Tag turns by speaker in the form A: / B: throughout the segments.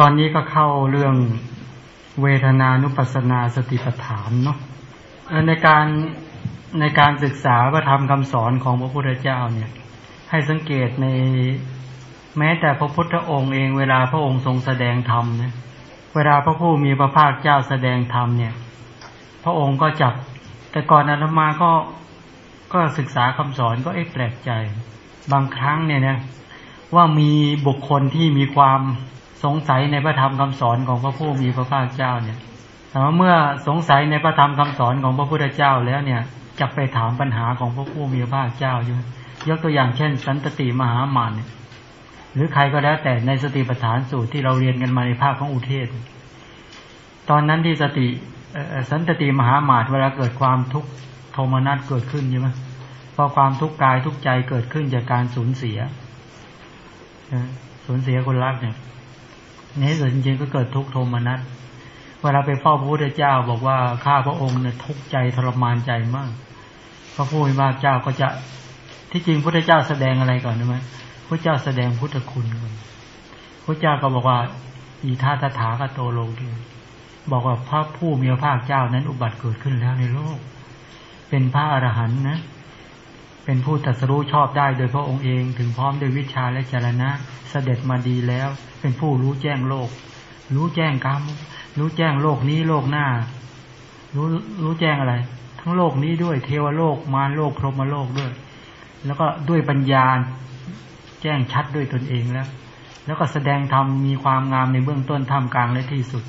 A: ตอนนี้ก็เข้าเรื่องเวทนานุปัสนาสติปัฏฐานเนาะในการในการศึกษาพระธรรมคำสอนของพระพุทธเจ้าเนี่ย ให้สังเกตในแม้แต่พระพุทธองค์เองเวลาพระองค์ทรงแสดงธรรมเนี่ยเวลาพระผู้มีพระภาคเจ้าแสดงธรรมเนี่ย พระองค์ก็จับ แต่ก่อนอาตมาก็ก็ศึกษาคำสอนก็เอ๊ะแปลกใจ บางครั้งเนี่ยนะว่ามีบุคคลที่มีความ สงสัยในพระธรรมคำสอนของพระผู้มีพระภาคเจ้าเนี่ยแต่ว่าเมื่อสงสัยในพระธรรมคำสอนของพระพุทธเจ้าแล้วเนี่ยจะไปถามปัญหาของพระผู้มีพระภาคเจ้าอยู่ ยกตัวอย่างเช่น สันตติมหามานเนี่ยหรือใครก็แล้วแต่ในสติปัฏฐานสูตรที่เราเรียนกันมาในภาคของอุเทศ ตอนนั้นที่สติสันตติมหามาตเวลาเกิดความทุกข์โทมนัสเกิดขึ้นใช่ไหมพอความทุกข์กายทุกใจเกิดขึ้นจากการสูญเสียสูญเสียคนรักเนี่ย ในที่สุดจริงๆก็เกิดทุกข์โทมนัสเวลาไปเฝ้าพระพุทธเจ้าบอกว่าข้าพระองค์เนี่ยทุกข์ใจทรมานใจมาก พระผู้มีพระเจ้าก็จะที่จริงพระพุทธเจ้าแสดงอะไรก่อนใช่ไหมพระเจ้าแสดงพุทธคุณก่อนพระเจ้าก็บอกว่า อีท่าตถาคโตโลกีบอกว่าพระผู้มีพระภาคเจ้านั้นอุบัติเกิดขึ้นแล้วในโลก เป็นพระอรหันต์นะ เป็นผู้ตรัสรู้ชอบได้โดยพระองค์เองถึงพร้อมด้วยวิชาและจรณะ เสด็จมาดีแล้ว เป็นผู้รู้แจ้งโลก รู้แจ้งกรรมรู้แจ้งโลกนี้โลกหน้า รู้รู้แจ้งอะไร ทั้งโลกนี้ด้วยเทวโลกมารโลกพรหมโลกด้วย แล้วก็ด้วยปัญญาแจ้งชัดด้วยตนเองแล้ว แล้วก็แสดงธรรมมีความงามในเบื้องต้นท่ามกลางและที่สุด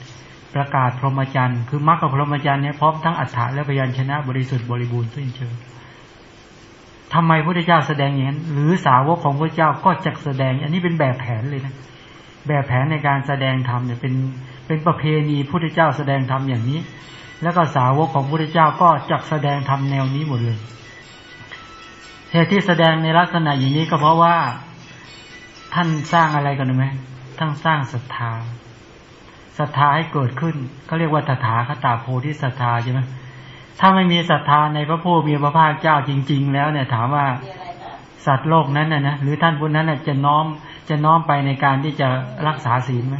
A: ประกาศพรหมจรรย์คือมรรคพรหมจรรย์เนี่ยพร้อมทั้งอัฏฐะและพยัญชนะบริสุทธิ์บริบูรณ์สิ้นเชิง ทำไมพระเจ้าแสดงอย่างนั้น หรือสาวกของพระเจ้าก็จะแสดง อันนี้เป็นแบบแผนเลยนะ แบบแผนในการแสดงธรรมเนี่ยเป็นเป็นประเพณีพุทธเจ้าแสดงธรรมอย่างนี้ แล้วก็สาวกของพระเจ้าก็จักแสดงธรรมแนวนี้หมดเลยเหตุที่แสดงในลักษณะอย่างนี้ก็เพราะว่าท่านสร้างอะไรกันไหมท่านสร้างศรัทธาศรัทธาให้เกิดขึ้นเขาเรียกว่าตถาคตาโพธิศรัทธาใช่ไหม ถ้าไม่มีศรัทธาในพระผู้มีพระภาคเจ้าจริง ๆ แล้วเนี่ยถามว่าสัตว์โลกนั้นนะนะหรือท่านผู้นั้นนะจะน้อมจะน้อมไปในการที่จะรักษาศีลไหม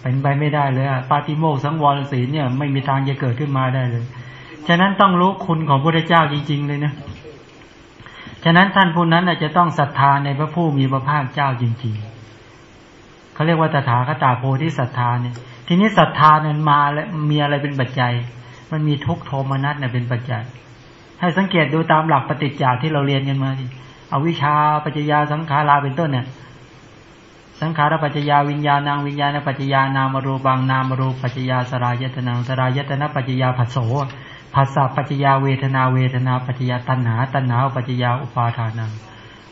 A: เป็นไปไม่ได้เลยอะปาติโมกสังวรศีลเนี่ย ไม่มีทางจะเกิดขึ้นมาได้เลยฉะนั้นต้องรู้คุณของพระเจ้าจริง ๆ เลยนะฉะนั้นท่านผู้นั้นจะต้องศรัทธาในพระผู้มีพระภาคเจ้าจริง ๆเขาเรียกว่าตถาคตาโพธิศรัทธาเนี่ย ทีนี้ศรัทธาเนี่ยมาแล้วมีอะไรเป็นปัจจัย มันมีทุกโทมนัสเนี่ยเป็นปัจจัย ให้สังเกตดูตามหลักปฏิจจาที่เราเรียนกันมาดิเอาวิชาปัจจยาสังขาราเป็นต้นเนี่ย สังขารปัจจยาวิญญาณังวิญญาณปัจจยานามรูปังนามรูปัจจยาสรายตนังสรายตนะปัจจยาผัสโสภาษาปัจจยาเวทนาเวทนาปัจจยาตัณหาตัณหาปัจจยาอุปาทานัง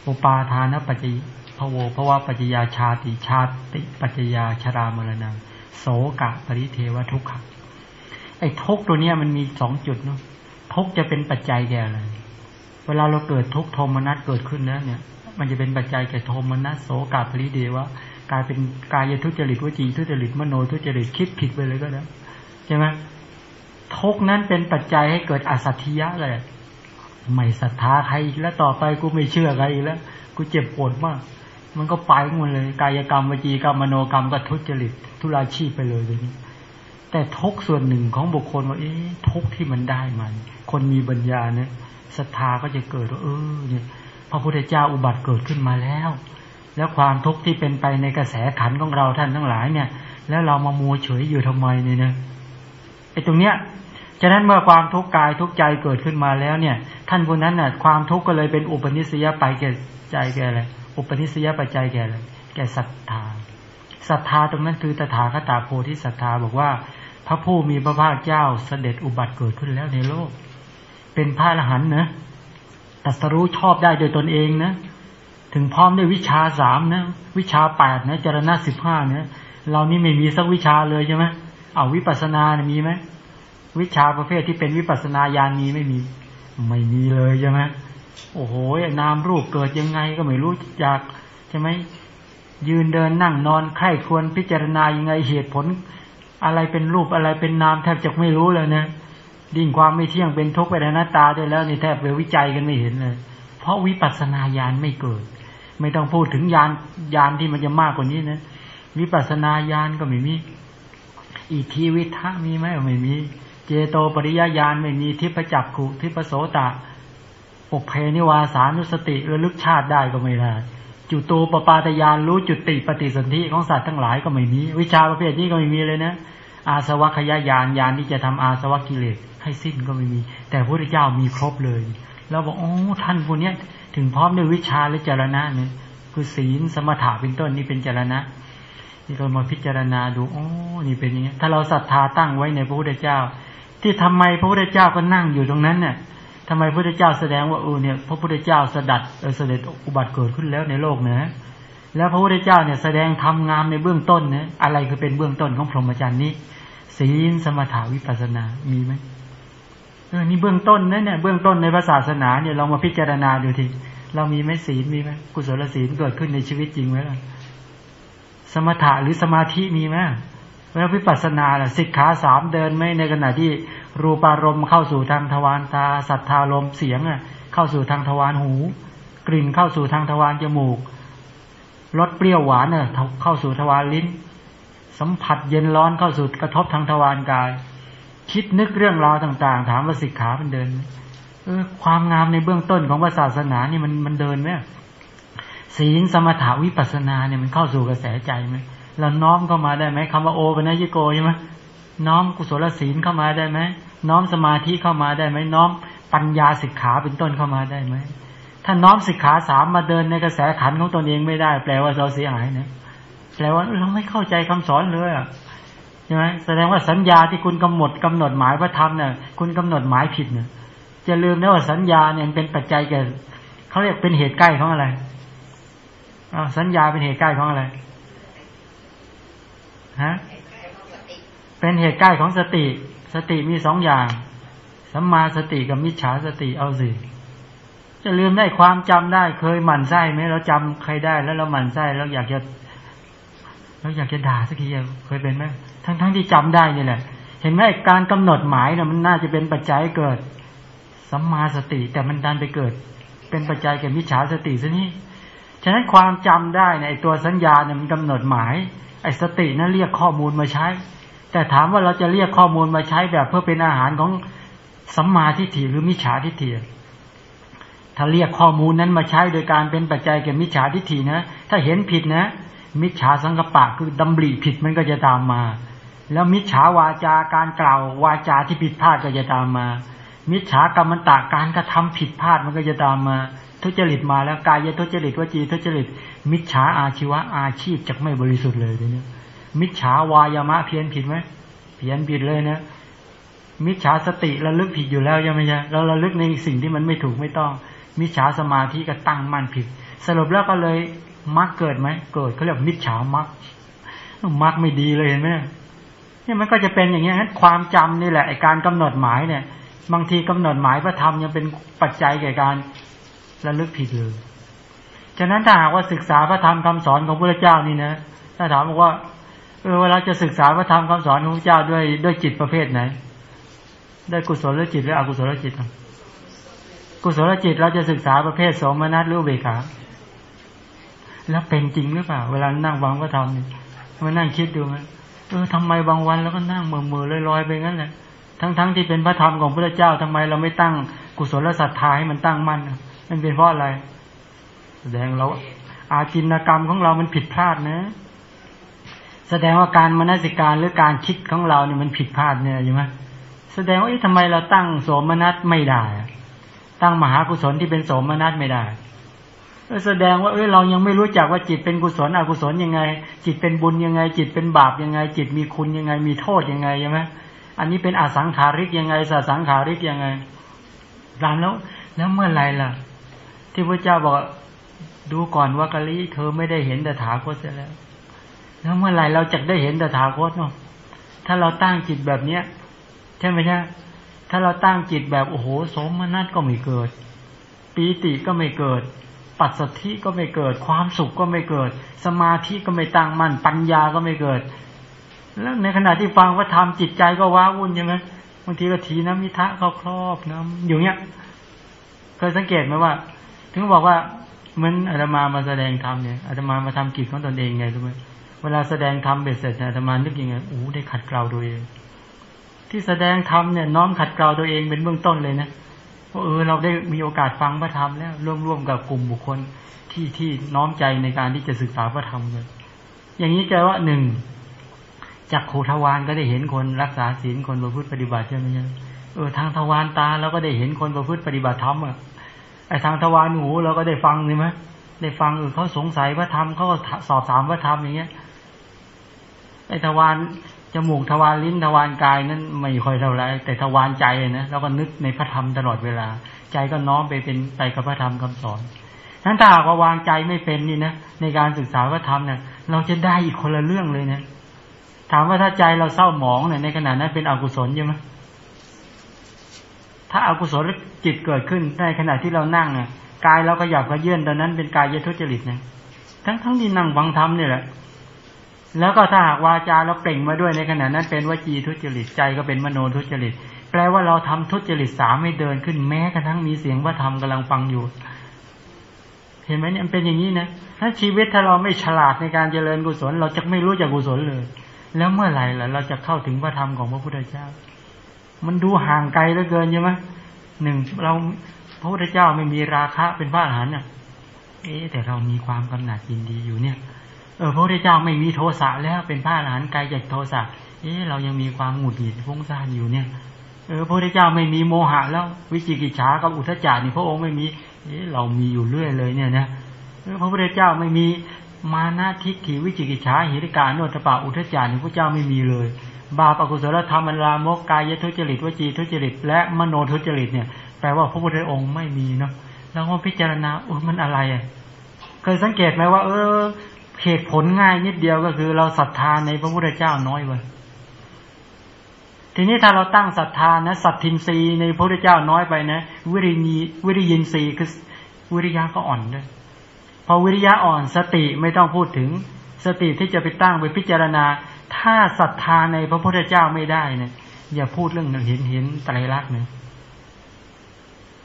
A: อุปาทานปัจจยพโวภวะปัจจยาชาติชาติ ปัจจยาชรามรณะโสกะปริเทวทุกขะ ไอ้ทุกตัวเนี้ยมันมีสองจุดเนาะทุกจะเป็นปัจจัยแก่อะไรเวลาเราเกิดทุกโทมนัสเกิดขึ้นแล้วเนี่ย มันจะเป็นปัจจัยแก่โทมนัสโสกะปริเดวะกลายเป็นกายทุจริตวจีทุจริตมโนทุจริตคิดผิดไปเลยก็ได้วใช่ไหมทุกนั้นเป็นปัจจัยให้เกิดอสัตยะเลยไม่ศรัทธาใครอีกแล้วต่อไปกูไม่เชื่อใครอีกแล้วกูเจ็บปวดมาก มันก็ไปหมดเลย กายกรรมวจีกรรมมโนกรรมก็ทุจริต ทุราชีพไปเลยเลยนี้ แต่ทุกส่วนหนึ่งของบุคคลว่าเอ๊ะทุกที่มันได้มันคนมีปัญญาเนี่ยศรัทธาก็จะเกิดว่าเออเนี่ยพระพุทธเจ้าอุบัติเกิดขึ้นมาแล้ว แล้วความทุกข์ที่เป็นไปในกระแสขันของเราท่านทั้งหลายเนี่ย แล้วเรามามัวเฉยอยู่ทำไมเนี่ยนะไอ้ตรงเนี้ยฉะนั้นเมื่อความทุกข์กายทุกใจเกิดขึ้นมาแล้วเนี่ย ท่านคนนั้นน่ะ ความทุกข์ก็เลยเป็นอุปนิสัยไปแก่ใจแก่อะไรอุปนิสัยปัจจัยแก่อะไรแก่ศรัทธาศรัทธาตรงนั้นคือตถาคตาโพธิศรัทธาบอกว่า พระผู้มีพระภาคเจ้าเสด็จอุบัติเกิดขึ้นแล้วในโลก เป็นพระอรหันต์นะตัสรู้ชอบได้โดยตนเองนะ ถึงพร้อมด้วยวิชาสามนะ วิชาแปดนะจรณะสิบห้าเนี่ยเรานี่ไม่มีสักวิชาเลยใช่ไหมเอาวิปัสสนานะมีไหมวิชาประเภทที่เป็นวิปัสสนาญาณมีไม่มี ไม่มีเลยใช่ไหมโอ้โหนามรูปเกิดยังไงก็ไม่รู้จักใช่ไหมยืนเดินนั่งนอนไข้ควรพิจารณายังไงเหตุผล อะไรเป็นรูปอะไรเป็นนามแทบจะไม่รู้เลยนะดิ่งความไม่เที่ยงเป็นทุกข์ไปในหน้าตาด้วยแล้วนี่แทบไปวิจัยกันไม่เห็นเลย เพราะวิปัสนาญาณไม่เกิด ไม่ต้องพูดถึงญาณญาณที่มันจะมากกว่านี้นะวิปัสนาญาณก็ไม่มีอิทธิวิทะมีไหมไม่มี เจโตปริยญาณไม่มีทิพจักขุทิพโสตะปุเพนิวาสานุสติระลึกชาติได้ก็ไม่ได้ จุตูปปาตยานรู้จุติปฏิสนธิของสัตว์ทั้งหลายก็ไม่มี วิชาประเภทนี้ก็ไม่มีเลยนะ อาสวัคยายานยานที่จะทำอาสวัคกิเลสให้สิ้นก็ไม่มี แต่พระพุทธเจ้ามีครบเลยเราบอกโอ้ท่านคนนี้ถึงพร้อมด้วยวิชาและจรณะเนี่ยคือศีลสมถะเป็นต้นนี่เป็นจรณะนี่เรามาพิจารณาดูโอ้นี่เป็นอย่างนี้ถ้าเราศรัทธาตั้งไว้ในพระพุทธเจ้า ที่ทำไมพระพุทธเจ้าก็นั่งอยู่ตรงนั้นเนี่ย ทำไมพระพุทธเจ้าแสดงว่าเออเนี่ยพระพุทธเจ้าสดัดเสด็จอุบัติเกิดขึ้นแล้วในโลกนะแล้วพระพุทธเจ้าเนี่ยแสดงทำงามในเบื้องต้นนะอะไรคือเป็นเบื้องต้นของพรหมจรรย์นี้ ศีลสมถาวิปัสนามีไหมเออนี่เบื้องต้นนะเนี่ยเบื้องต้นในพระศาสนาเนี่ยเรามาพิจารณาดูทีเรามีไหมศีลมีไหมกุศลศีลเกิดขึ้นในชีวิตจริงไหมล่ะสมถะหรือสมาธิมีไหม แล้ววิปัสสนาล่ะสิกขาสามเดินไหมในขณะที่รูปารมณ์เข้าสู่ทางทวารตาสัทธารมเสียงอะเข้าสู่ทางทวารหู กลิ่นเข้าสู่ทางทวารจมูกรสเปรี้ยวหวานเน่ะเข้าสู่ทวารลิ้น สัมผัสเย็นร้อนเข้าสู่กระทบทางทวารกาย คิดนึกเรื่องราวต่าง ๆ ถามว่าสิกขามันเดินเออความงามในเบื้องต้นของศาสนานี่มันมันเดินไหมศีลสมถาวิปัสสนาเนี่ยมันเข้าสู่กระแสใจไหม เราน้อมเข้ามาได้ไหมคำว่าโอปัญญโกใช่ไหมน้อมกุศลศีลเข้ามาได้ไหมน้อมสมาธิเข้ามาได้ไหมน้อมปัญญาสิกขาเป็นต้นเข้ามาได้ไหมถ้าน้อมสิกขาสามมาเดินในกระแสขันของตนเองไม่ได้ แปลว่าเราเสียหายนะแปลว่าเราไม่เข้าใจคำสอนเลยอะใช่ไหมแสดงว่าสัญญาที่คุณกำหนดกำหนดหมายพระธรรมเนี่ยคุณกำหนดหมายผิดเนี่ยจะลืมนะว่าสัญญาเนี่ยเป็นปัจจัยแก่เขาเรียกเป็นเหตุใกล้ของอะไรอ้าสัญญาเป็นเหตุใกล้ของอะไร ฮะเป็นเหตุใกล้ของสติ สติมีสองอย่างสัมมาสติกับมิจฉาสติเอาสิจะลืมได้ความจำได้ เคยหมั่นไส้ไหมเราจำใครได้แล้วเราหมั่นไส้แล้วอยากจะเราอยากจะด่าสักทีเคยเป็นไหมทั้งทั้งที่จำได้นี่แหละ เห็นไหมการกำหนดหมายเนี่ยมันน่าจะเป็นปัจจัยเกิดสัมมาสติ แต่มันดันไปเกิด เป็นปัจจัยแก่มิจฉาสติซะนี่ฉะนั้นความจำได้ในตัวสัญญาเนี่ยมันกำหนดหมาย ไอ้สตินั่นเรียกข้อมูลมาใช้ แต่ถามว่าเราจะเรียกข้อมูลมาใช้แบบเพื่อเป็นอาหารของสัมมาทิฏฐิหรือมิจฉาทิฏฐิถ้าเรียกข้อมูลนั้นมาใช้โดยการเป็นปัจจัยแก่มิจฉาทิฏฐินะ ถ้าเห็นผิดนะ มิจฉาสังกปะคือดำริผิดมันก็จะตามมา แล้วมิจฉาวาจาการกล่าววาจาที่ผิดพลาดก็จะตามมา มิจฉากรรมตาการกระทำผิดพลาดมันก็จะตามมาทุจริตมาแล้วกายทุจริตวจีทุจริต มิจฉาอาชีวะอาชีพจะไม่บริสุทธิ์เลยทีนี้มิจฉาวายามะเพี้ยนผิดไหมเพี้ยนผิดเลยนะมิจฉาสติระลึกผิดอยู่แล้วใช่ไหมจ๊ะเราระลึกในสิ่งที่มันไม่ถูกไม่ต้อง มิจฉาสมาธิก็ตั้งมั่นผิด สรุปแล้วก็เลยมักเกิดไหมเกิดเขาเรียกมิจฉามักมักไม่ดีเลยเห็นไหมเนี่ยมันก็จะเป็นอย่างเงี้ยความจำนี่แหละไอการกำหนดหมายเนี่ย บางทีกำหนดหมายพระธรรมยังเป็นปัจจัยแก่การระลึกผิดเลยฉะนั้นถ้าหากว่าศึกษาพระธรรมคำสอนของพระเจ้านี่นะถ้าถามว่าเออเวลาจะศึกษาพระธรรมคำสอนของพระเจ้าด้วยด้วยจิตประเภทไหน ได้กุศลจิตหรืออกุศลจิตกุศลจิตเราจะศึกษาประเภทสมนัตหรือเบกาแล้วเป็นจริงหรือเปล่า เวลานั่งวังพระธรรมนี่มานั่งคิดดูไหมเออทำไมบางวันแล้วก็นั่งเมื่อเมื่อลอยๆไปงั้นแหละ ทั้งๆทที่เป็นพระธรรมของพระเจ้าทำไมเราไม่ตั้งกุศลศรัทธาให้มันตั้งมั่นมันเป็นเพราะอะไร แสดงเราอาจินกรรมของเรามันผิดพลาดนะ แสดงว่าการมนสิการหรือการคิดของเราเนี่ยมันผิดพลาดเนี่ยใช่ไหมแสดงว่าทำไมเราตั้งโสมนัสไม่ได้ ตั้งมหากุศลที่เป็นโสมนัสไม่ได้แสดงว่าเอ้ยเรายังไม่รู้จักว่าจิตเป็นกุศลอกุศลยังไง จิตเป็นบุญยังไง จิตเป็นบาปยังไง จิตมีคุณยังไง มีโทษยังไงใช่ไหม อันนี้เป็นอสังขาริกยังไงสสังขาริกยังไงตามแล้ว แล้วเมื่อไรล่ะ ที่พระเจ้าบอกดูก่อนว่ากะลิเธอไม่ได้เห็นแต่ถาคตเสียแล้ว แล้วเมื่อไรเราจะได้เห็นแต่ถาคตเนาะถ้าเราตั้งจิตแบบเนี้ยใช่ไหมใช่ถ้าเราตั้งจิตแบบโอ้โหสมนัตก็ไม่เกิดปีติก็ไม่เกิด ปัสสธิก็ไม่เกิด ความสุขก็ไม่เกิด สมาธิก็ไม่ตั้งมั่นปัญญาก็ไม่เกิด แล้วในขณะที่ฟังว่าทำจิตใจก็ว้าวุ่นใช่ไหมบางทีก็ทีน้ำมิทะเขาครอบน้ำอยู่เนี้ยเคยสังเกตไหมว่า ถึงบอกว่าเหมือนอาตมามาแสดงธรรมเนี่ยอาตมามาทำกิจของตนเองไงรู้ไหมเวลาแสดงธรรมเบ็ดเสร็จเนี่ยธรรมานึกยังไงโอ้ได้ขัดเกลาตัวเอง ที่แสดงธรรมเนี่ยน้อมขัดเกลาตัวเองเป็นเบื้องต้นเลยนะว่าเออเราได้มีโอกาสฟังพระธรรมแล้วร่วมร่วมกับกลุ่มบุคคลที่ที่น้อมใจในการที่จะศึกษาพระธรรมเลยอย่างนี้ใจว่าหนึ่ง จากโคทวานก็ได้เห็นคนรักษาศีลคนประพฤติปฏิบัติใช่ไหมเนี่ยเออทางทวารตาเราก็ได้เห็นคนประพฤติปฏิบัติธรรมอะไอทางทวารหูเราก็ได้ฟังใช่ไหมได้ฟังเออเขาสงสัยพระธรรมเขาก็สอบถามพระธรรมอย่างเงี้ยไอทวารจมูกทวารลิ้นทวารกายนั้นไม่ค่อยเท่าไรแต่ทวารใจนะเราก็นึกในพระธรรมตลอดเวลา ใจก็น้อมไปเป็นไปกับพระธรรมคำสอนนั้นถ้าหากว่าวางใจไม่เป็นนี่นะในการศึกษาพระธรรมเนี่ยเราจะได้อีกคนละเรื่องเลยเนะ ถามว่าถ้าใจเราเศร้าหมองเนี่ยในขณะนั้นเป็นอกุศลใช่ไหมถ้าอากุศลจิตเกิดขึ้นในขณะที่เรานั่งเนี่ยกายเราก็หยับกระเยื่อนตอนนั้นเป็นกายยทุจริตนะทั้งทั้งที่นั่งวังธรรมเนี่ยแหละ แล้วก็ถ้าหากวาจาเราเปล่งมาด้วยในขณะนั้นเป็นวจีทุจริตใจก็เป็นมโนทุจริตแปลว่าเราทำทุจริตสามไม่เดินขึ้นแม้กระทั่งมีเสียงว่าธรรมกำลังฟังอยู่ เห็นไหมเนี่ยเป็นอย่างนี้นะถ้าชีวิตถ้าเราไม่ฉลาดในการเจริญกุศล เราจะไม่รู้จักกุศลเลย แล้วเมื่อไหร่ล่ะเราจะเข้าถึงพระธรรมของพระพุทธเจ้า มันดูห่างไกลเหลือเกินใช่ไหมหนึ่งเราพระพุทธเจ้าไม่มีราคะเป็นพระอรหันต์เนี่ยเอ๊แต่เรามีความกำหนัดยินดีอยู่เนี่ย เออพระพุทธเจ้าไม่มีโทสะแล้วเป็นพระอรหันต์ไกลจากโทสะเอ๊เรายังมีความหงุดหงิดฟุ้งซ่านอยู่เนี่ยเออพระพุทธเจ้าไม่มีโมหะแล้ว วิจิกิจฉากับอุทจจานี่พระองค์ไม่มีเอ๊เรามีอยู่เรื่อยเลยเนี่ยนะพระพุทธเจ้าไม่มี มานาทิฏฐิวิจิกิจฉาหิริกาโนตปาอุทจจานี่พระเจ้าไม่มีเลย บาปอกุศลธรรมอันลามกกายทุจริตวจีทุจริต และมโนทุจริตเนี่ยแปลว่าพระพุทธองค์ไม่มีเนาะแล้วก็พิจารณาเออมันอะไรอะเคยสังเกตไหมว่า เออเหตุผลง่ายนิดเดียวก็คือ เราศรัทธาในพระพุทธเจ้าน้อยเว้ยทีนี้ถ้าเราตั้งศรัทธานะสัตทินรีในพระพุทธเจ้าน้อยไปนะ วิริยีวิริยินรีคือวิริยะก็อ่อนด้วย พอวิริยะอ่อนสติไม่ต้องพูดถึงสติที่จะไปตั้งไปพิจารณา ถ้าศรัทธาในพระพุทธเจ้าไม่ได้เนี่ยอย่าพูดเรื่องเห็นเห็นไตรลักษณ์เนี่ย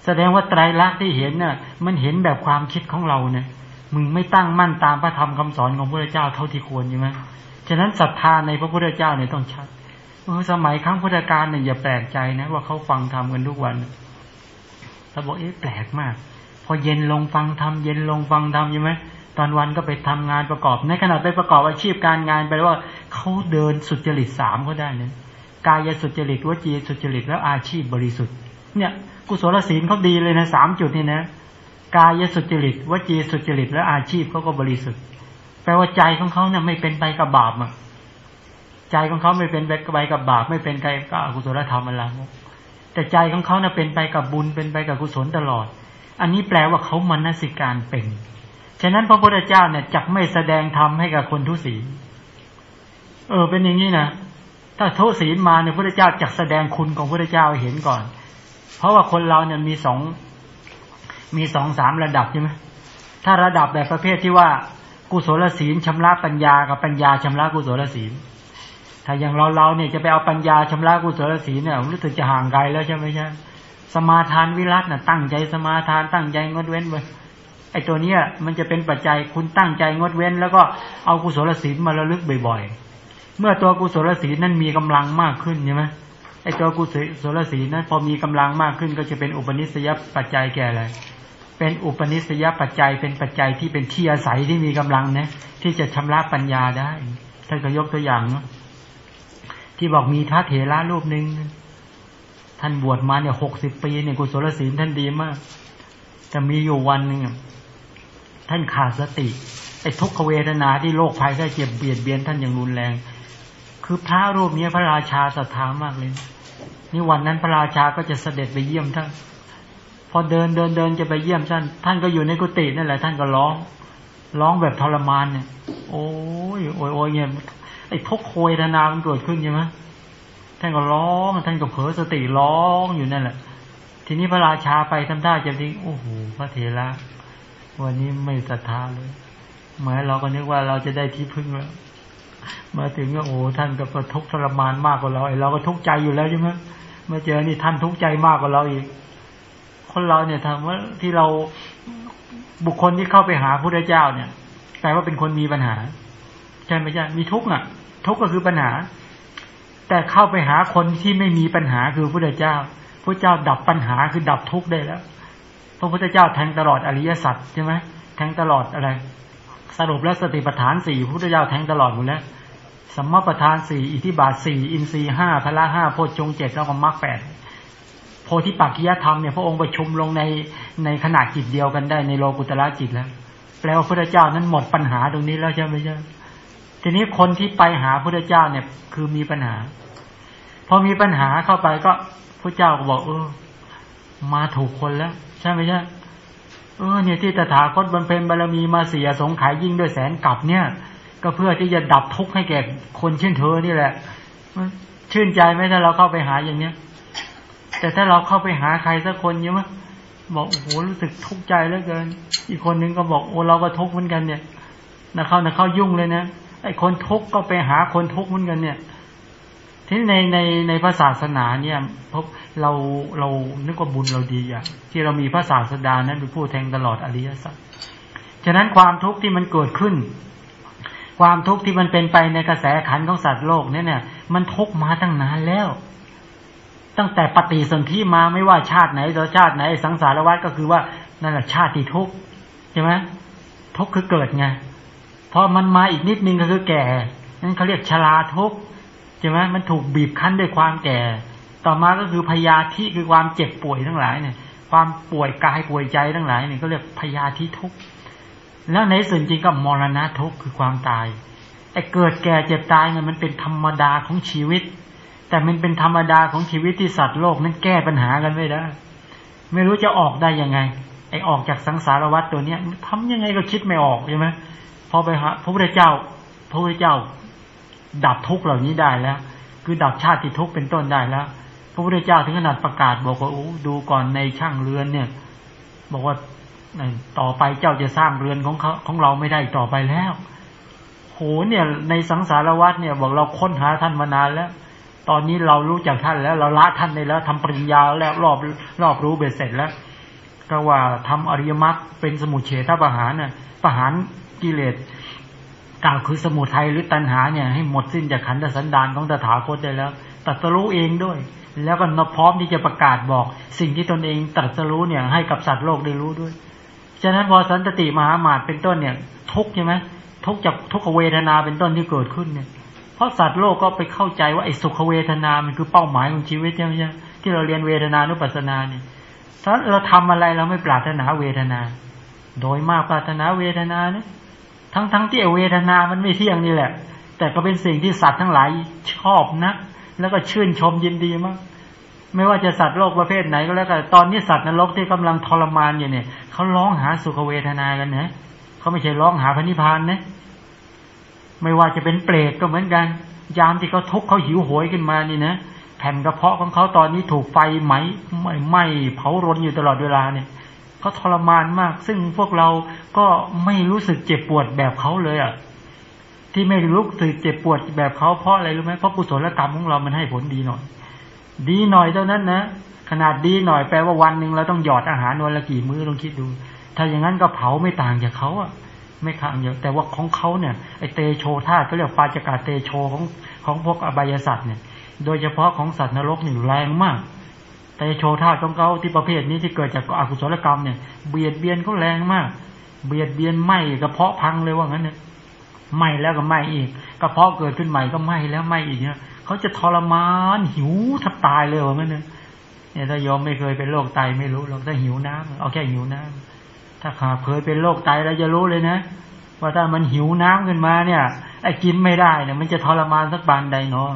A: แสดงว่าไตรลักษณ์ที่เห็นเนี่ยมันเห็นแบบความคิดของเราเนี่ยมึงไม่ตั้งมั่นตามพระธรรมคำสอนของพระพุทธเจ้าเท่าที่ควรใช่ไหมฉะนั้นศรัทธาในพระพุทธเจ้าเนี่ยต้องชัดสมัยครั้งพุทธกาลเนี่ยอย่าแปลกใจนะว่าเขาฟังธรรมกันทุกวันเราบอกเอ๊ะแปลกมาก พอเย็นลงฟังธรรมเย็นลงฟังธรรมใช่ไหมตอนวันก็ไปทำงานประกอบ ในขณะไปประกอบอาชีพการงานไปว่าเขาเดินสุจริตสามก็ได้เนี่ยกายสุจริตวจีสุจริตแล้วอาชีพบริสุทธิ์ เนี่ยกุศลศีลเขาดีเลยนะสามจุดนี่นะกายสุจริตวจีสุจริตและอาชีพเขาก็บริสุทธิ์ แปลว่าใจของเขาเนี่ยไม่เป็นไปกับบาปอะใจของเขาไม่เป็นไปกับบาป ไม่เป็นไปกับกุศลธรรมอะไรแต่ใจของเขาเนี่ยเป็นไปกับบุญเป็นไปกับกุศลตลอด อันนี้แปลว่าเขามันนสิการเป็น ฉะนั้นพระพุทธเจ้าเนี่ยจักไม่แสดงธรรมให้กับคนทุศีเออ เป็นอย่างนี้นะถ้าทุศีมาเนี่ยพระพุทธเจ้าจักแสดงคุณของพระพุทธเจ้าเห็นก่อน เพราะว่าคนเราเนี่ยมีสองมีสองสามระดับใช่ไหมถ้าระดับแบบประเภทที่ว่ากุศลศีลชำระปัญญากับปัญญาชำระกุศลศีล ถ้าอย่างเราเราเนี่ยจะไปเอาปัญญาชำระกุศลศีลเนี่ยรู้สึกจะห่างไกลแล้วใช่ไหมใช่ สมาทานวิรัตน่ะตั้งใจสมาทานตั้งใจงดเว้นไว้ไอ้ตัวเนี้ยมันจะเป็นปัจจัยคุณตั้งใจงดเว้น แล้วก็เอากุศลศีลมาระลึกบ่อยๆ เมื่อตัวกุศลศีลนั้นมีกำลังมากขึ้นใช่ไหมไอ้ตัวกุศลศีลนั้นพอมีกำลังมากขึ้น ก็จะเป็นอุปนิสัยปัจจัยแก่อะไรเป็นอุปนิสัยปัจจัยเป็นปัจจัยที่เป็นที่อาศัยที่มีกำลังนะที่จะชำระปัญญาได้ท่านก็ยกตัวอย่างเนาะที่บอกมีพระเถระรูปหนึ่ง ท่านบวชมาเนี่ยหกสิบปีเนี่ยกุศลศีลท่านดีมากแต่มีอยู่วันหนึ่งท่านขาดสติไอ้ทุกขเวทนาที่โรคภัยได้เจ็บเบียดเบียนท่านอย่างรุนแรง คือพระรูปนี้พระราชาศรัทธามากเลยนี่วันนั้นพระราชาก็จะเสด็จไปเยี่ยมท่าน พอเดินเดินเดินจะไปเยี่ยมท่าน ท่านก็อยู่ในกุฏินั่นแหละ ท่านก็ร้อง ร้องแบบทรมานเนี่ย โอ้ยโอ้ยโอ้ยเนี่ยไอ้ทุกโคยธนามันเกิดขึ้นใช่ไหม ท่านก็ร้อง ท่านก็เผลอสติร้องอยู่นั่นแหละ ทีนี้พระราชาไปทำท่าจะทิ้งโอ้โหพระเถระวันนี้ไม่ศรัทธาเลยหมายเราก็นึกว่าเราจะได้ที่พึ่งแล้วมาถึงก็โอ้ท่านก็ประทุกทรมานมากกว่าเราไอ้เราก็ทุกข์ใจอยู่แล้วใช่ไหมมื่อเจอนี่ท่านทุกข์ใจมากกว่าเราอีก คนเราเนี่ยทำว่าที่เราบุคคลที่เข้าไปหาพระพุทธเจ้าเนี่ยแปลว่าเป็นคนมีปัญหาฉช่ไหมใช่มีทุกข์อะ ทุกข์ก็คือปัญหา แต่เข้าไปหาคนที่ไม่มีปัญหาคือพระเจ้าพระเจ้าดับปัญหาคือดับทุกข์ได้แล้ว พระพุทธเจ้าแทงตลอดอริยสัจใช่ไหมแทงตลอดอะไร สรุปแล้วสติปัฏฐานสี่พระพุทธเจ้าแทงตลอดหมดแล้วสัมมาปัฏฐานสี่อิทธิบาทสี่อินทรีห้าพละห้าโพชฌงเจ็ดแล้วก็มรรคแปดโพธิปักขิยธรรมเนี่ยพระองค์ประชุมลงในในขนาดจิตเดียวกันได้ในโลกุตละจิตแล้ว แปลว่าพระเจ้านั้นหมดปัญหาตรงนี้แล้วใช่ไหมใช่ ทีนี้คนที่ไปหาพระเจ้าเนี่ย คือมีปัญหาพอมีปัญหาเข้าไปก็พระเจ้าก็บอกเออ มาถูกคนแล้ว ใช่ไหมใช่เออเนี่ยที่ตถาคตบำเพ็ญบารมีมาเสียสงขายยิ่งด้วยแสนกลับเนี่ย ก็เพื่อที่จะดับทุกข์ให้แก่คนเช่นเธอนี่แหละชื่นใจไหมถ้าเราเข้าไปหาอย่างเนี้ย แต่ถ้าเราเข้าไปหาใครสักคนเยอะมั้ยบอกโอ้โหรู้สึกทุกข์ใจเหลือเกิน อีกคนนึงก็บอกโอ้เราก็ทุกข์เหมือนกันเนี่ยนะเข้านะเข้ายุ่งเลยนะ ไอ้คนทุกข์ก็ไปหาคนทุกข์เหมือนกันเนี่ย ทีในในในพระศาสนาเนี่ยพบเราเรานึกว่าบุญเราดีอะที่เรามีพระศาสดานั้นเป็นผู้แทงตลอดอริยสัจฉะนั้นความทุกข์ที่มันเกิดขึ้น ความทุกข์ที่มันเป็นไปในกระแสขันของสัตว์โลกเนี่ยเนี่ยมันทุกมาตั้งนานแล้ว ตั้งแต่ปฏิสนธิมาไม่ว่าชาติไหนต่อชาติไหนสังสารวัฏก็คือว่านั่นแหละชาติทุกข์ใช่ไหมทุกข์คือเกิดไง พอมันมาอีกนิดนึงก็คือแก่นั่นเขาเรียกชราทุกใช่ไหมมันถูกบีบคั้นด้วยความแก่ ต่อมาก็คือพยาธิคือความเจ็บป่วยทั้งหลายเนี่ย ความป่วยกายป่วยใจทั้งหลายเนี่ยก็เรียกพยาธิทุกแล้วในส่วนจริงก็มรณะทุกคือความตายไอ้เกิดแก่เจ็บตายเนี่ยมันเป็นธรรมดาของชีวิต แต่มันเป็นธรรมดาของชีวิตที่สัตว์โลกนั้นแก้ปัญหากันไม่ได้ ไม่รู้จะออกได้ยังไง ไอ้ออกจากสังสารวัฏตัวเนี้ยทำยังไงก็คิดไม่ออกใช่ไหม พอไปหาพระพุทธเจ้า พระพุทธเจ้า ดับทุกข์เหล่านี้ได้แล้ว คือดับชาติทุกข์เป็นต้นได้แล้ว พระพุทธเจ้าถึงขนาดประกาศบอกว่าโอ้ดูก่อนในช่างเรือนเนี่ย บอกว่าต่อไปเจ้าจะสร้างเรือนของเขาของเราไม่ได้ต่อไปแล้วโหเนี่ย ในสังสารวัฏเนี่ย บอกเราค้นหาท่านมานานแล้ว ตอนนี้เรารู้จักท่านแล้ว เราละท่านได้แล้วทำปริญญาแล้วรอบรอบรู้เบ็ดเสร็จแล้วก็ว่าทำอริยมรรคเป็นสมุเฉทประหารน่ะประหาร กิเลสกล่าวคือสมุทัยหรือตัณหาเนี่ยให้หมดสิ้นจากขันธสันดานของตถาคตได้แล้วตัดสรู้เองด้วย แล้วก็นพร้อมที่จะประกาศบอก สิ่งที่ตนเองตรัสรู้เนี่ย ให้กับสัตว์โลกได้รู้ด้วยฉะนั้นพอสันตติมหามาตเป็นต้นเนี่ย ทุกใช่ไหมทุกจากทุกขเวทนาเป็นต้นที่เกิดขึ้นเนี่ย เพราะสัตว์โลกก็ไปเข้าใจว่าไอ้สุขเวทนา มันคือเป้าหมายของชีวิตใช่ไหมที่เราเรียนเวทนานุปัสสนาเนี่ยถ้าเราทำอะไรเราไม่ปรารถนาเวทนา โดยมากปรารถนาเวทนาเนี่ย ทั้งทั้งที่เวทนามันไม่เที่ยงนี่แหละ แต่ก็เป็นสิ่งที่สัตว์ทั้งหลายชอบนะแล้วก็ชื่นชมยินดีมากไม่ว่าจะสัตว์โลกประเภทไหนก็แล้วแต่ตอนนี้สัตว์นรกที่กำลังทรมานอยู่เนี่ยเขาร้องหาสุขเวทนากันนะเขาไม่ใช่ร้องหาพระนิพพานนะไม่ว่าจะเป็นเปรตก็เหมือนกัน ยามที่เขาทุกข์เขาหิวโหยขึ้นมานี่นะแผ่นกระเพาะของเขาตอนนี้ถูกไฟไหมไม่ไหมเผารนอยู่ตลอดเวลาเนี่ย เขาทรมานมาก ซึ่งพวกเราก็ไม่รู้สึกเจ็บปวดแบบเขาเลยอะ ที่ไม่รู้สึกเจ็บปวดแบบเขาเพราะอะไรรู้ไหมเพราะกุศลกรรมของเรามันให้ผลดีหน่อย ดีหน่อยเท่านั้นนะขนาดดีหน่อยแปลว่าวันหนึ่งเราต้องหยอดอาหารวันละกี่มื้อลองคิดดู ถ้าอย่างนั้นก็เผาไม่ต่างจากเขาอะ ไม่ข่างเยอะแต่ว่าของเขาเนี่ยไอเตโชธาตุก็เรียกปาจกาเตโชของของพวกอบายสัตว์เนี่ย โดยเฉพาะของสัตว์นรกนี่แรงมาก แต่โชว์ธาตุของเขาที่ประเภทนี้ที่เกิดจากอกุศลกรรมเนี่ยเบียดเบียนเขาแรงมาก เบียดเบียนไหมกระเพาะพังเลยว่างั้นเนี่ยไหมแล้วก็ไหมอีกกระเพาะเกิดขึ้นใหม่ก็ไหมแล้วไหมอีกเนี่ยเขาจะทรมานหิวทับตายเลยว่างั้นเนี่ยเนี่ยถ้ายอมไม่เคยเป็นโรคไตไม่รู้หรอกถ้าหิวน้ำเอาแค่หิวน้ำถ้าขาเคยเป็นโรคไตแล้วจะรู้เลยนะว่าถ้ามันหิวน้ำขึ้นมาเนี่ยไอ้กินไม่ได้เนี่ยมันจะทรมานสักบานใดเนาะ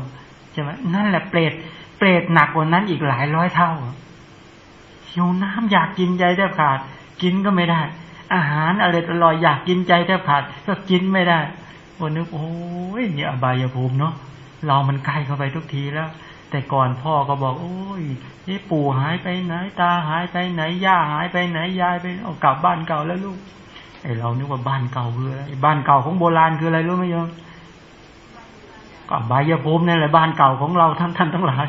A: ใช่ไหมนั่นแหละเปรต เปรตหนักกว่านั้นอีกหลายร้อยเท่าหิวน้ำอยากกินใจแทบขาด กินก็ไม่ได้ อาหารอะไรอร่อยอยากกินใจแทบขาด ก็กินไม่ได้วันนึกโอ้ยเนี่ยอบายภูมิเนาะเรามันใกล้เข้าไปทุกทีแล้ว แต่ก่อนพ่อก็บอก โอ้ยนี่ปู่หายไปไหน ตาหายไปไหนย่าหายไปไหนยายไปเอากลับบ้านเก่าแล้วลูกไอเรานึกว่าบ้านเก่าคืออะไรบ้านเก่าของโบราณคืออะไรรู้ไหมโยม ก็บายภูมินั่นแหละบ้านเก่าของเราท่านท่านทั้งหลาย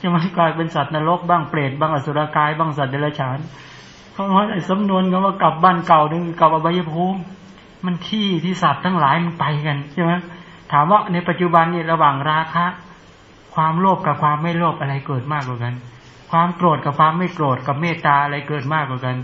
A: จะมันกลายเป็นสัตว์นรกบ้างเปรตบ้างอสุรกายบ้างสัตว์เดรัจฉานเขาว่าไอ้สำนวนคำว่ากลับบ้านเก่านึงกลับอบายภูมิ มันที่ที่สัตว์ทั้งหลายมันไปกันใช่ไหมถามว่าในปัจจุบันนี่ระหว่างราคะ ความโลภกับความไม่โลภอะไรเกิดมากกว่ากัน ความโกรธกับความไม่โกรธกับเมตตาอะไรเกิดมากกว่ากัน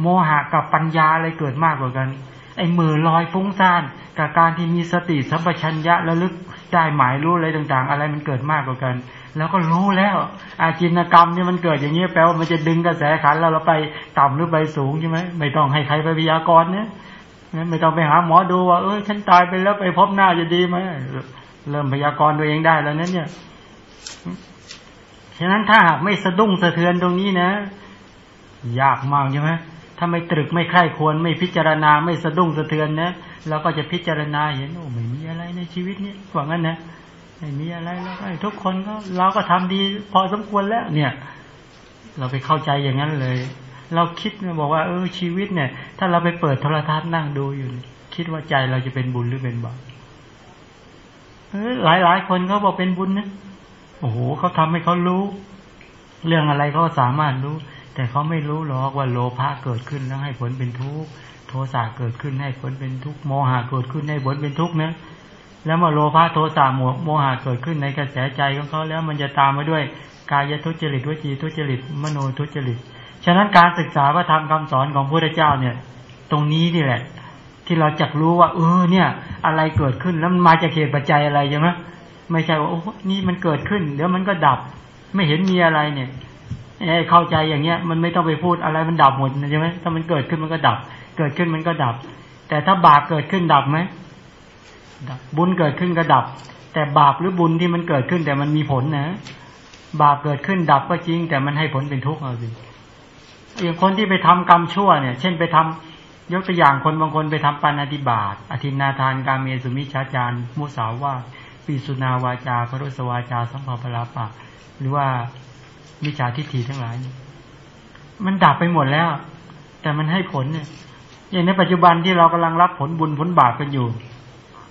A: โมหะกับปัญญาอะไรเกิดมากกว่ากัน ไอ้มือลอยฟุ้งซ่านกับการที่มีสติสัมปชัญญะระลึก ได้หมายรู้อะไรต่างๆ อะไรมันเกิดมากกว่ากัน แล้วก็รู้แล้ว อาจินกรรมเนี่ยมันเกิดอย่างนี้แปลว่ามันจะดึงกระแสขันเราเราไปต่ำหรือไปสูงใช่ไหมไม่ต้องให้ใครไปพยากรณ์เนี่ยไม่ต้องไปหาหมอดูว่าเออฉันตายไปแล้วไปพบหน้าจะดีไหมเริ่มพยากรณ์ตัวเองได้แล้วนั้นเนี่ยฉะนั้นถ้าหากไม่สะดุ้งสะเทือนตรงนี้นะ ยากมากใช่ไหม ถ้าไม่ตรึกไม่ใคร่ควรไม่พิจารณาไม่สะดุ้งสะเทือนนะเราก็จะพิจารณาเห็นโอ้ไม่มีอะไรในชีวิตนี้ว่างั้นนะไม่มีอะไรแล้วทุกคนก็เราก็ทำดี พอสมควรแล้ว เนี่ย เราไปเข้าใจอย่างนั้นเลย เราคิดบอกว่า เออชีวิตเนี่ย ถ้าเราไปเปิดโทรทัศน์นั่งดูอยู่ คิดว่าใจเราจะเป็นบุญหรือเป็นบาปเออหลายหลายคนเขาบอกเป็นบุญนะโอ้โหเขาทำให้เขารู้ เรื่องอะไรเขาสามารถรู้ แต่เขาไม่รู้หรอกว่าโลภะเกิดขึ้นแล้วให้ผลเป็นทุกข์โทสะเกิดขึ้นให้ผลเป็นทุกข์โมหะเกิดขึ้นให้ผลเป็นทุกข์นะแล้วเมื่อโลภะโทสะโมหะเกิดขึ้นในกระแสใจของเขาแล้วมันจะตามมาด้วยกายทุจริตวจีทุจริตมโนทุจริต ฉะนั้นการศึกษาพระธรรมคาสอนของพระพุทธเจ้าเนี่ย ตรงนี้นี่แหละ ที่เราจักรู้ว่า เออเนี่ย อะไรเกิดขึ้นแล้วมันมาจากเหตุปัจจัยอะไรใช่ไหมไม่ใช่ว่าโอ้นี่มันเกิดขึ้น เดี๋ยวมันก็ดับ ไม่เห็นมีอะไรเนี่ย เอเข้าใจอย่างเงี้ย มันไม่ต้องไปพูดอะไรมันดับหมดใช่ไหมถ้ามันเกิดขึ้นมันก็ดับ เกิดขึ้นมันก็ดับ แต่ถ้าบาปเกิดขึ้นดับไหมดับบุญเกิดขึ้นก็ดับ แต่บาปหรือบุญที่มันเกิดขึ้นแต่มันมีผลนะ บาปเกิดขึ้นดับก็จริง แต่มันให้ผลเป็นทุกข์เอาสิอย่างคนที่ไปทำกรรมชั่วเนี่ย เช่นไปทำยกตัวอย่างคนบางคนไปทำปานาติบาตอธินาทานการเมสุมิชาจารมุสาวาปีสุนาวาจาพระรุสวาจาสัมภพลาปะ หรือว่า มิจฉาทิฏฐิทั้งหลายมันดับไปหมดแล้ว แต่มันให้ผลเนี่ย อย่างในปัจจุบันที่เรากำลังรับผลบุญผลบาปกันอยู่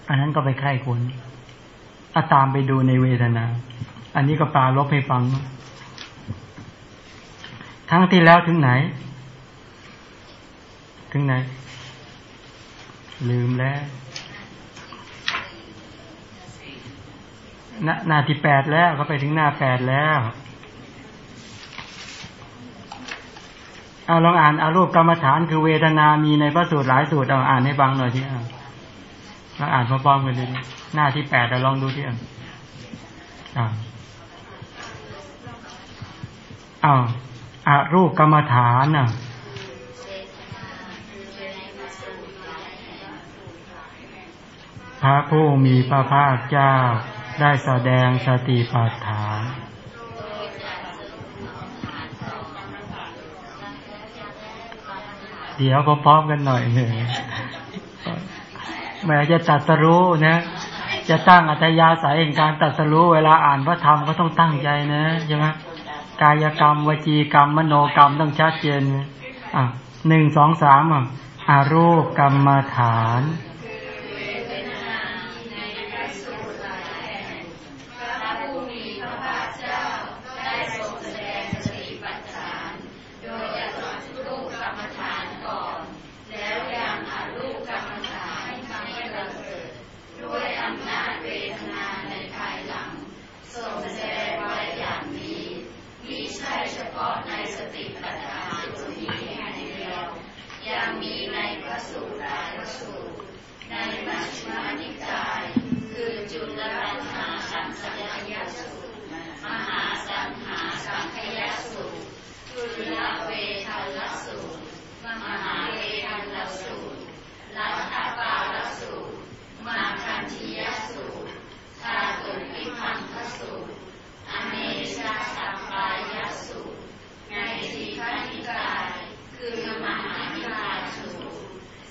A: อันนั้นก็ไปใคร่ควรอาตามไปดูในเวทนา อันนี้ก็ปลาลบให้ฟัง ครั้งที่แล้วถึงไหน ถึงไหน ลืมแล้วหน้าที่แปดแล้วเขาไปถึงหน้าแปดแล้ว เอาลองอ่านอารูปกรรมฐานคือเวทนามีในพระสูตรหลายสูตรเอาอ่านให้ฟังหน่อยที่อ่านลองอ่านพร้อมๆกันดูหน้าที่แปดเราลองดูที่อ่านอ้าวอารูปกรรมฐานน่ะพระผู้มีพระภาคเจ้าได้แสดงสติปัฏฐ เดี๋ยวพร้อมๆกันหน่อยหนึ่งแม้จะตัดสรู้นะ จะตั้งอัตยาสายแห่งการตัดสรู้เวลาอ่านพระธรรมก็ต้องตั้งใจนะใช่ไหมกายกรรมวจีกรรม มโนกรรมต้องชัดเจนอะหนึ่งสองสามอะอารูปกรรมฐาน สูตรในมัชฌิมานิกาย คือจุลปัญหาสังสยาสูตรมหาสังหาสังคยาสูตรจุลเวทัลสูตรมหาเวทัลสูตรลัทธปาลสูตรมาคันธียสูตรทาตุพิพันธสูตรอเมชาสัมปายสูตรในสีขณิกาย คือมหานิกายสูตร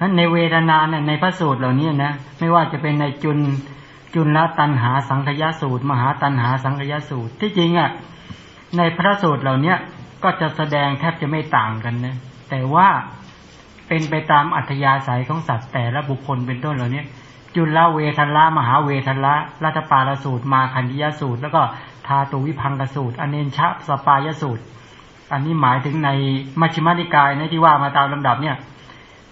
A: นั้นในเวทนาเนี่ยในพระสูตรเหล่านี้นะไม่ว่าจะเป็นในจุนจุลตันหาสังคยสูตร มหาตันหาสังคยสูตร ที่จริงอะในพระสูตรเหล่าเนี้ยก็จะแสดงแทบจะไม่ต่างกันนะแต่ว่าเป็นไปตามอัธยาศัยของสัตว์แต่ละบุคคลเป็นต้นเหล่านี้จุลเวทละมหาเวทละรัตปาลสูตร มาคันธิยสูตร แล้วก็ทาตุวิพังกสูตร อเนนชะสปายสูตร อันนี้หมายถึงในมัชฌิมานิกายในที่ว่ามาตามลำดับเนี่ย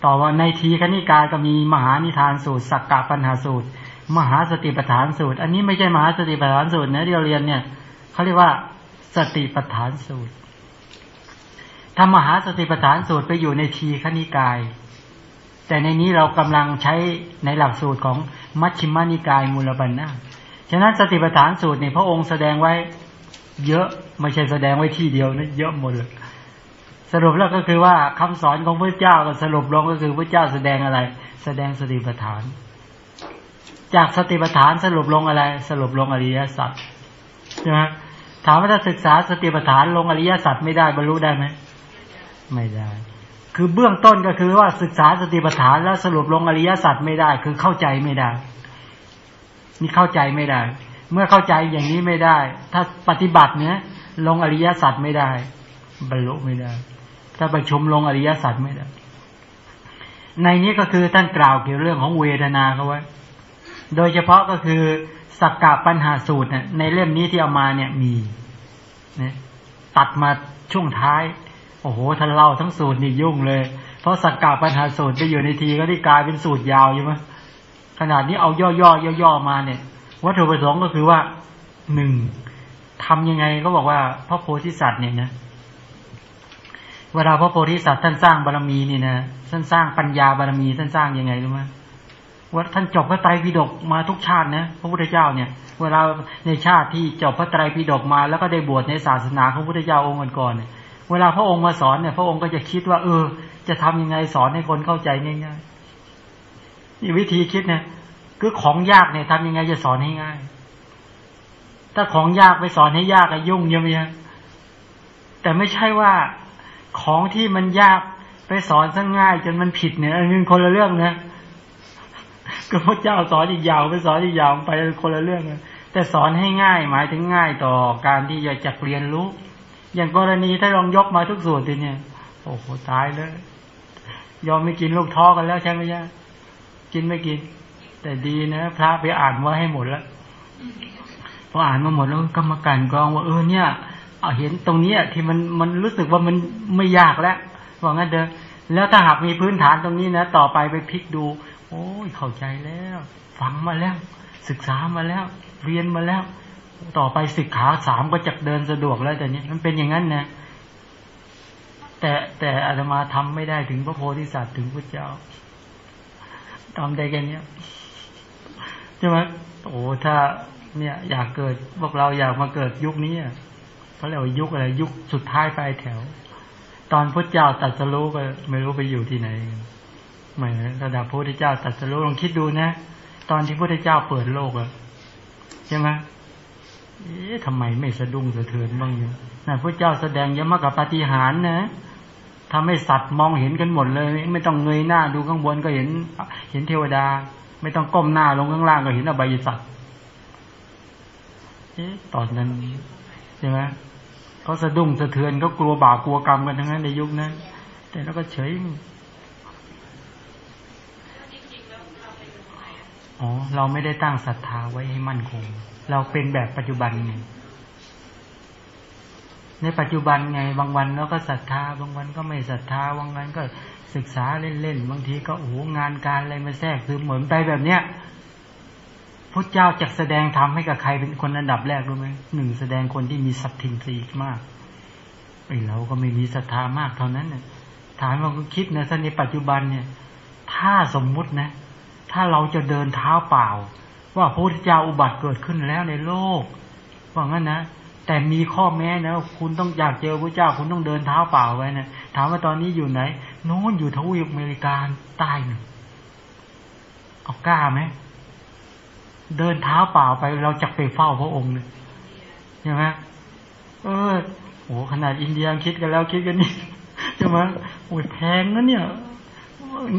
A: ต่อว่าในทีคณิกายก็มีมหานิทานสูตร สักกะปัญหาสูตร มหาสติปัฏฐานสูตร อันนี้ไม่ใช่มหาสติปัฏฐานสูตรนะที่เราเรียนเนี่ยเขาเรียกว่าสติปัฏฐานสูตรถ้ามหาสติปัฏฐานสูตรไปอยู่ในทีคณิกาย แต่ในนี้เรากำลังใช้ในหลักสูตรของมัชฌิมานิกายมูลบัญนาฉะนั้นสติปัฏฐานสูตรเนี่ยพระองค์แสดงไว้เยอะไม่ใช่แสดงไว้ที่เดียวนะเยอะหมดเลย สรุปแล้วก็คือว่าคำสอนของพระเจ้าก็สรุปลงก็คือพระเจ้าแสดงอะไร แสดงสติปัฏฐาน จากสติปัฏฐานสรุปลงอะไร สรุปลงอริยสัจใช่ไหมถามว่าถ้าศึกษาสติปัฏฐานลงอริยสัจไม่ได้บรรลุได้ไหมไม่ได้ คือเบื้องต้นก็คือว่าศึกษาสติปัฏฐานแล้วสรุปลงอริยสัจไม่ได้ คือเข้าใจไม่ได้ นี่เข้าใจไม่ได้ เมื่อเข้าใจอย่างนี้ไม่ได้ ถ้าปฏิบัติเนี้ยลงอริยสัจไม่ได้ บรรลุไม่ได้ ถ้าไปชมลงอริยสัจไม่ได้ในนี้ก็คือท่านกล่าวเกี่ยวเรื่องของเวทนาเขาไว้ โดยเฉพาะก็คือสักกะปัญหาสูตรเนี่ยในเล่มนี้ที่เอามาเนี่ยมีนะตัดมาช่วงท้าย โอ้โหท่านเล่าทั้งสูตรนี่ยุ่งเลย เพราะสักกาปัญหาสูตรไปอยู่ในทีก็ได้กลายเป็นสูตรยาวใช่ไหมขนาดนี้เอาย่อๆย่อๆมาเนี่ย วัตถุประสงค์ก็คือว่าหนึ่งทำยังไงก็บอกว่าพระโพธิสัตว์เนี่ยนะ เวลาพระโพธิสัตว์ท่านสร้างบารมีนี่นะท่านสร้างปัญญาบารมีท่านสร้างยังไงรู้ไหมว่าท่านจบพระไตรปิฎกมาทุกชาตินะพระพุทธเจ้าเนี่ย เวลาในชาติที่จบพระไตรปิฎกมา แล้วก็ได้บวชในศาสนาของพระพุทธเจ้าองค์ก่อนเนี่ยเวลาพระองค์มาสอนเนี่ยพระองค์ก็จะคิดว่า เออ จะทำยังไงสอนให้คนเข้าใจง่ายๆนี่วิธีคิดเนี่ยคือของยากเนี่ยทำยังไงจะสอนให้ง่าย ถ้าของยากไปสอนให้ยากก็ยุ่งเยอะไหมแต่ไม่ใช่ว่า ของที่มันยากไปสอนซะง่ายจนมันผิดเนี่ยอันนี้คนละเรื่องนะก็พระเจ้าสอนอีกยาวไปสอนอีกยาวไปคนละเรื่องนะแต่สอนให้ง่ายหมายถึงง่ายต่อการที่จะจักเรียนรู้ อย่างกรณีถ้าลองยกมาทุกส่วนทีเนี่ยโอ้โหตายเลยยอมไม่กินลูกท้อกันแล้วใช่ไหมย่ากินไม่กิน แต่ดีนะพระไปอ่านว่าให้หมดแล้วพออ่านมาหมดแล้วก็มากันกรองว่าเออเนี่ย เอาเห็นตรงนี้ที่มันมันรู้สึกว่ามันไม่ยากแล้วว่างั้นเด้อแล้วถ้าหากมีพื้นฐานตรงนี้นะ ต่อไปไปพลิกดู โอ้ยเข้าใจแล้ว ฟังมาแล้ว ศึกษามาแล้ว เรียนมาแล้ว ต่อไปสิกขาสามก็จะเดินสะดวกแล้วแต่นี้มันเป็นอย่างนั้นนะแต่แต่อาตมาทำไม่ได้ถึงพระโพธิสัตว์ถึงพระเจ้าทำได้แค่นี้ใช่ไหมโอ้ถ้าเนี่ย อยากเกิดพวกเราอยากมาเกิดยุคนี้ เขาเรียกว่ายุคอะไรยุคสุดท้ายปลายแถว ตอนพระเจ้าตัดสรู้ก็ไม่รู้ไปอยู่ที่ไหนไม่ระดับพระพุทธเจ้าตัดสรู้ลองคิดดูนะ ตอนที่พระพุทธเจ้าเปิดโลกอะใช่ไหมเอ๊ะทำไมไม่สะดุ้งสะเทือนบ้างอยู่นะพระเจ้าแสดงยมกับปฏิหารนะทำให้สัตว์มองเห็นกันหมดเลย ไม่ต้องเงยหน้าดูข้างบนก็เห็น เห็นเทวดา ไม่ต้องก้มหน้าลงข้างล่างก็เห็นอบายสัตว์เอ๊ะตอนนั้นใช่ไหม เขาสะดุ้งสะเทือนเขากลัวบาปกลัวกรรมกันทั้งนั้นในยุคนั้น แต่แล้วก็เฉยอ๋อเราไม่ได้ตั้งศรัทธาไว้ให้มั่นคง เราเป็นแบบปัจจุบันไงในปัจจุบันไง บางวันเราก็ศรัทธา บางวันก็ไม่ศรัทธาบางวันก็ศึกษาเล่นๆบางทีก็โอ้งานการอะไรมาแทรกคือเหมือนไปแบบเนี้ย พระเจ้าจะแสดงธรรมให้กับใครเป็นคนอันดับแรกรู้ไหมหนึ่งแสดงคนที่มีสัตทินรีมากไอเราก็ไม่มีศรัทธามากเท่านั้นเนี่ยถามว่าคิดนะท่านในปัจจุบันเนี่ย ถ้าสมมุตินะ ถ้าเราจะเดินเท้าเปล่า ว่าพระพุทธเจ้าอุบัติเกิดขึ้นแล้วในโลกว่างั้นนะแต่มีข้อแม้นะคุณต้องอยากเจอพระเจ้าคุณต้องเดินเท้าเปล่าไว้นะถามว่าตอนนี้อยู่ไหนโน้นอยู่ทวีปอเมริกาใต้หนึ่งเอากล้าไหม เดินเท้าเปล่าไปเราจะไปเฝ้าพระองค์เลยใช่ไหมเออโอ้ขนาดอินเดียคิดกันแล้วคิดกันนี่ใช่ไหมโอ้ยแพงนะเนี่ย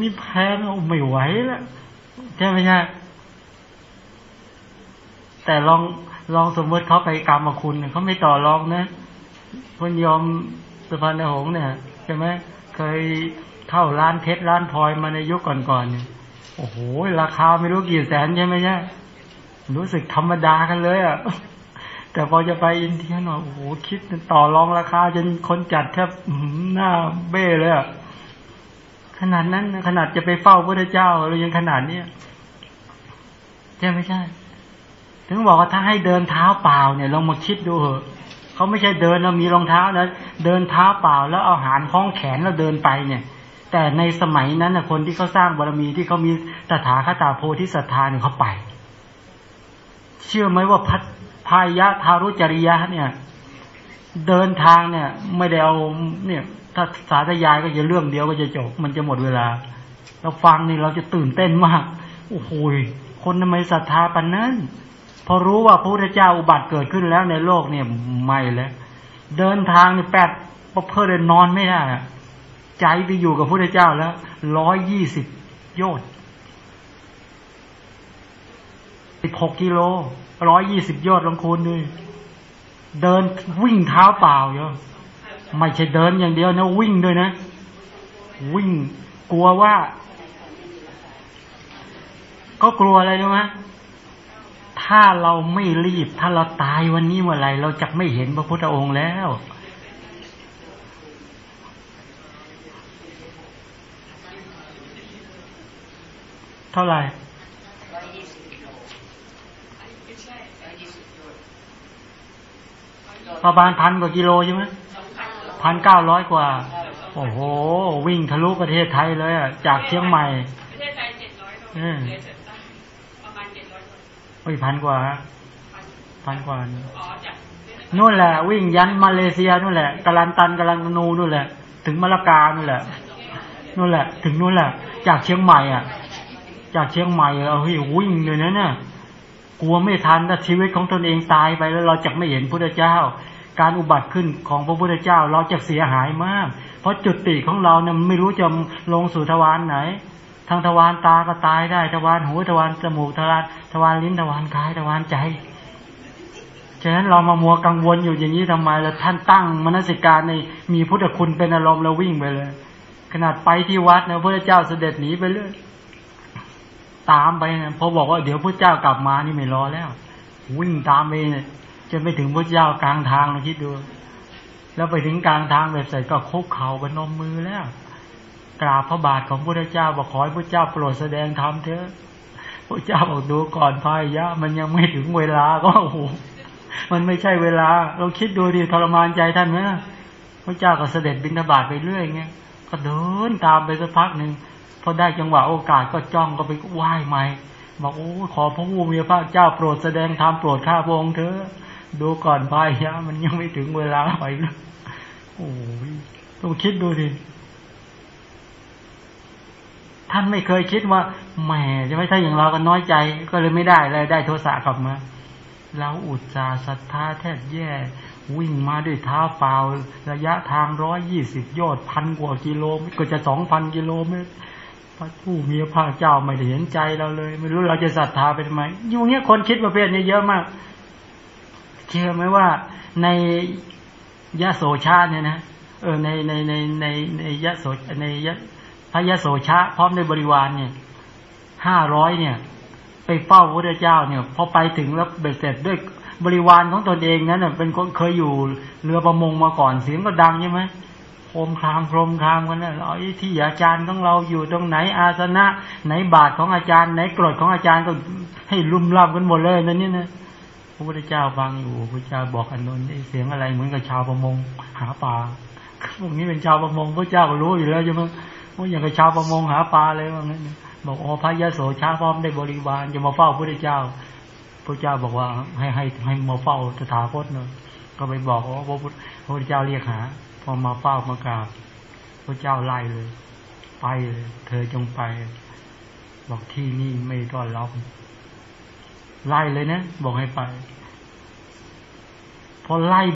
A: นี่แพงเอาไม่ไหวแล้วใช่ไหมใช่แต่ลองลองสมมติเขาไปกรรมคุณเขาไม่ต่อรองนะคนยอมสุพรรณหงษ์เนี่ยใช่ไหมเคยเข้าร้านเพชรร้านพลอยมาในยุคก่อนๆเนี่ยโอ้โหราคาไม่รู้กี่แสนใช่ไหมเนี่ย รู้สึกธรรมดากันเลยอะ แต่พอจะไปอินเดียหน่อยโอ้โหคิดต่อรองราคาจนคนจัดแทบหน้าเบ้เลยอะขนาดนั้นขนาดจะไปเฝ้าพระเจ้าเรายังขนาดเนี้ยใช่ไม่ใช่ ถึงบอกว่าถ้าให้เดินเท้าเปล่าเนี่ยลองมาคิดดูเหอะเขาไม่ใช่เดินแล้วมีรองเท้านะเดินเท้าเปล่าแล้วเอาหารคล้องแขนแล้วเดินไปเนี่ย แต่ในสมัยนั้นนะคนที่เขาสร้างบารมีที่เขามีตถาคตาโพธิสัตธาเนี่ยเขาไป เชื่อไหมว่าพัทพายะทารุจริยะเนี่ย เดินทางเนี่ย ไม่ได้เอาเนี่ย ถ้าสาธยายก็จะเรื่องเดียวก็จะจบ มันจะหมดเวลา เราฟังนี่เราจะตื่นเต้นมาก โอ้โหคนทำไมศรัทธาปันนั้น พอรู้ว่าพระพุทธเจ้าอุบัติเกิดขึ้นแล้วในโลกเนี่ยไม่แล้ว เดินทางนี่แปดเพื่อเดินนอนไม่ได้ใจไปอยู่กับพระพุทธเจ้าแล้วร้อยยี่สิบโยชน์ สิบหกกิโลร้อยยี่สิบยอดลงคูณด้วยเดินวิ่งเท้าเปล่าเยอะไม่ใช่เดินอย่างเดียวนะวิ่งด้วยนะ วิ่งกลัวว่า ก็กลัวอะไรรู้ไหมถ้าเราไม่รีบ ถ้าเราตายวันนี้เมื่อไหร่เราจะไม่เห็นพระพุทธองค์แล้วเท่าไหร่ ประมาณพันกว่ากิโลใช่ไหมพันเก้าร้อยกว่า โอ้โห วิ่งทะลุประเทศไทยเลยอะ จากเชียงใหม่ประเทศไทยเจ็ดร้อยโลประมาณเจ็ดร้อยโอ้ยพันกว่าพันกว่านู่นแหละ วิ่งยันมาเลเซียนู่นแหละกาลันตันกาลันนูนู่นแหละ ถึงมาลากานู่นแหละนู่นแหละ ถึงนู่นแหละ จากเชียงใหม่อะ จากเชียงใหม่เอาเฮ้ยวิ่งเลยนะเนี่ย กลัวไม่ทันถ้าชีวิตของตนเองตายไปแล้วเราจะไม่เห็นพุทธเจ้า การอุบัติขึ้นของพระพุทธเจ้าเราจะเสียหายมาก เพราะจุดติของเราเนี่ยไม่รู้จะลงสู่ทวารไหน ทางทวารตาก็ตายได้ทวารหูทวารจมูกทวารทวารลิ้นทวารกายทวารใจฉะนั้นเรามามัวกังวลอยู่อย่างนี้ทำไมแล้วท่านตั้งมนสิการในมีพุทธคุณเป็นอารมณ์แล้ววิ่งไปเลย ขนาดไปที่วัดนะพระเจ้าเสด็จหนีไปเรื่อย ตามไปนะพอบอกว่าเดี๋ยวพระเจ้ากลับมานี่ไม่รอแล้ว วิ่งตามไปเนี่ยจนไปถึงพระเจ้ากลางทางลองคิดดู แล้วไปถึงกลางทางแบบใส่ก็คุกเข่าบนมมือแล้ว กราบพระบาทของพระเจ้าบอกขอให้พระเจ้าโปรดแสดงธรรมเถอะพระเจ้าบอกดูก่อนพายยะ มันยังไม่ถึงเวลาก็โอ้โหมันไม่ใช่เวลา เราคิดดูดิทรมานใจท่านไหมพระเจ้าก็เสด็จบิณฑบาตไปเรื่อยไงก็เดินตามไปสักพักหนึ่ง พอได้จังหวะโอกาสก็จ้องก็ไปไหว้ใหม่บอกโอ้ขอพระผู้มีพระเจ้าโปรดแสดงธรรมโปรดข้าพระองค์เถอะดูก่อนพายะมันยังไม่ถึงเวลาไปโอ้ยต้องคิดดูดิท่านไม่เคยคิดว่าแหมจะไม่ใช่อย่างเราก็น้อยใจ ก็เลยไม่ได้เลยได้โทสะกลับมาเราอุจจาศรัทธาแทบแย่ วิ่งมาด้วยเท้าเปล่า ระยะทางร้อยยี่สิบยอดพันกว่ากิโลเมตรก็จะสองพันกิโลเมตร พระผู้มีพระเจ้าไม่ได้เห็นใจเราเลย ไม่รู้เราจะศรัทธาไปทำไมอยู่เนี้ยคนคิดประเภทนี้เยอะมาก เชื่อไหมว่าในยะโสชาเนี่ยนะเออในในในในในยะโสในยะพระยะโสชาพร้อมด้วยบริวารเนี่ยห้าร้อยเนี่ย ไปเฝ้าพระเจ้าเนี่ยพอไปถึงแล้วเบ็ดเสร็จด้วยบริวารของตนเองนั้นเป็นคนเคยอยู่เรือประมงมาก่อนเสียงก็ดังใช่ไหม คมคามโคมคามกันนะไอ้ที่อาจารย์ของเราอยู่ตรงไหนอาสนะ ไหนบาทของอาจารย์ ไหนกรดของอาจารย์ก็ให้ลุ่มล่ำกันหมดเลยนั่นนี่นะพระพุทธเจ้าฟังอยู่พระเจ้าบอกอนนนท์เสียงอะไรเหมือนกับชาวประมง หาปลาพวกนี้เป็นชาวประมงพระเจ้าก็รู้อยู่แล้วใช่ไหมว่าอย่างกับชาวประมงหาปลาเลยว่างั้นบอกอ๋อพระยะโสชาพร้อมได้บริวารจะมาเฝ้าพระพุทธเจ้าพระเจ้าบอกว่าให้ให้ให้มาเฝ้าสถาคตเนาะก็ไปบอกว่าพระพุทธพระเจ้าเรียกหา พอมาเฝ้ามากราบพระเจ้าไล่เลย ไปเลยเธอจงไป บอกที่นี่ไม่ต้อนรับไล่เลยนะ บอกให้ไป พอไล่